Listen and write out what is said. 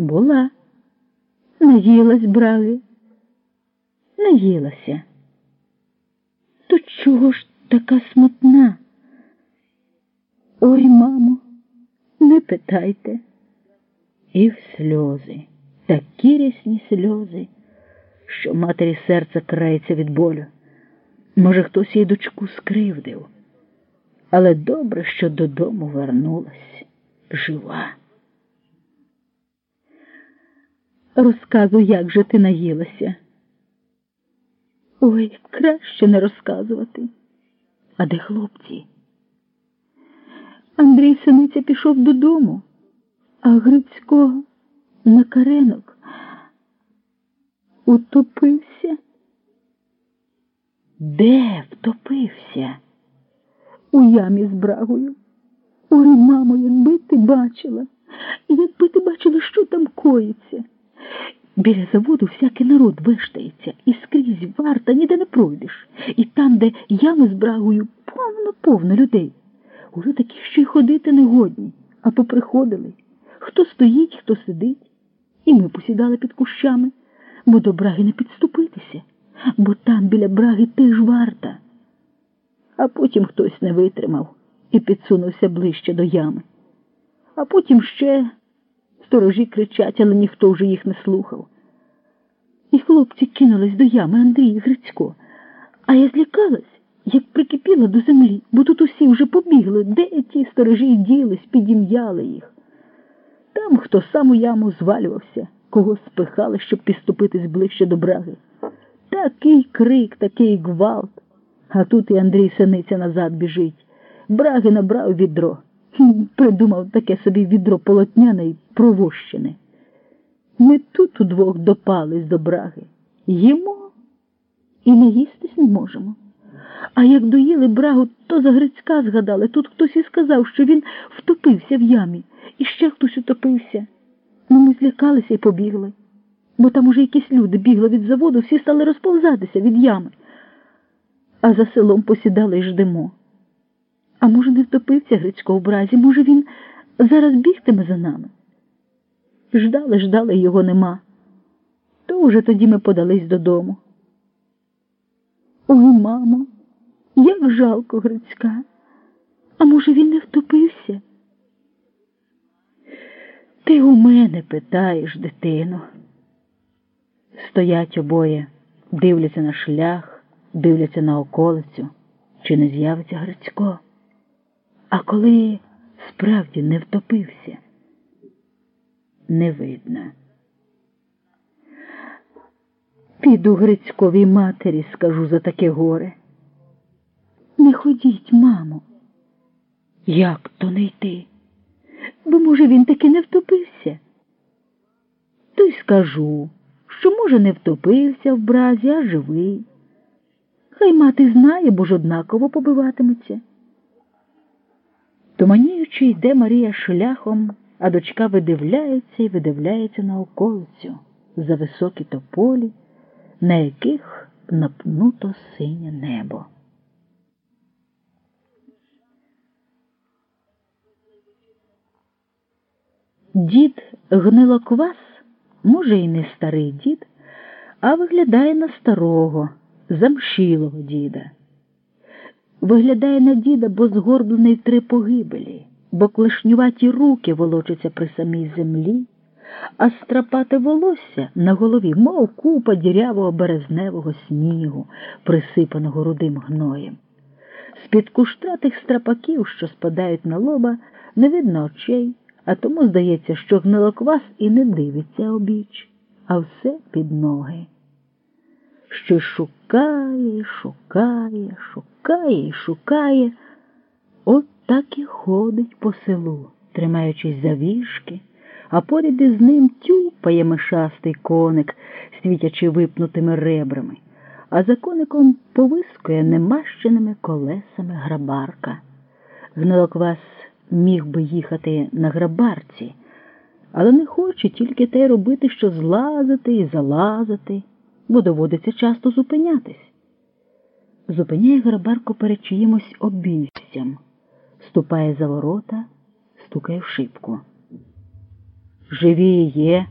Була. Наїлась браги. Наїлася. То чого ж така смутна? Ой, мамо, не питайте. І в сльози, такі рясні сльози, що матері серце крається від болю. Може, хтось їй дочку скривдив, але добре, що додому вернулась жива. Розказуй, як же ти наїлася. Ой, краще не розказувати. А де хлопці? Андрій Синиця пішов додому, а Грицько на каренок утопився. Де втопився? У ямі з брагою. Ой, мамо, якби ти бачила, якби ти бачила, що там коїться. Біля заводу всякий народ виштається, і скрізь варта, ніде не пройдеш. І там, де ями з брагою, повно-повно людей. Уже такі, що й ходити не годні, а поприходили. Хто стоїть, хто сидить. І ми посідали під кущами, бо до браги не підступитися, бо там біля браги теж варта. А потім хтось не витримав і підсунувся ближче до ями. А потім ще сторожі кричать, але ніхто вже їх не слухав. І хлопці кинулись до ями Андрій Грицько. А я злякалась, як прикипіла до землі, бо тут усі вже побігли, де ті сторожі ділись, підім'яли їх. Там хто сам у яму звалювався, кого спихали, щоб підступитись ближче до браги. Такий крик, такий гвалт. А тут і Андрій Синиця назад біжить. Браги набрав відро. Придумав таке собі відро полотняне й провощене. Ми тут удвох допались до браги. Їмо і не їстись не можемо. А як доїли брагу, то за Грицька згадали. Тут хтось і сказав, що він втопився в ямі, і ще хтось утопився. Ну, ми злякалися і побігли, бо там уже якісь люди бігли від заводу, всі стали розповзатися від ями, а за селом посідали і ждемо. А може, не втопився Грицько в бразі, може, він зараз бігтиме за нами. Ждали, ждали, його нема. То вже тоді ми подались додому. Ой, мамо, як жалко Грицька. А може, він не втопився? Ти у мене питаєш, дитино. Стоять обоє, дивляться на шлях, дивляться на околицю, чи не з'явиться Грицько. А коли справді не втопився, не видно. Піду Грицьковій матері, скажу за таке горе. Не ходіть, мамо. Як то не йти? Бо, може, він таки не втопився? То й скажу, що, може, не втопився в бразі, а живий. Хай мати знає, бо ж однаково побиватиметься. Туманіючи, йде Марія шляхом, а дочка видивляється і видивляється на околицю за високі тополі, на яких напнуто синє небо. Дід гнилоквас, може, і не старий дід, а виглядає на старого, замшілого діда. Виглядає на діда, бо згорблений три погибелі, бо клешнюваті руки волочаться при самій землі, а страпате волосся на голові, мов купа дірявого березневого снігу, присипаного рудим гноєм. З-під куштратих страпаків, що спадають на лоба, не видно очей, а тому здається, що гнилоквас і не дивиться обіч, а все під ноги. Що шукає, шукає, шукає і шукає, от так і ходить по селу, тримаючись за вішки, а поряд із ним тюпає мишастий коник, світячи випнутими ребрами, а за коником повискує немащеними колесами грабарка. Гнилоквас міг би їхати на грабарці, але не хоче тільки те робити, що злазити і залазити, бо доводиться часто зупинятись. Зупиняє грабарку перед чиїмось обійстям, ступає за ворота, стукає в шибку. Живі є.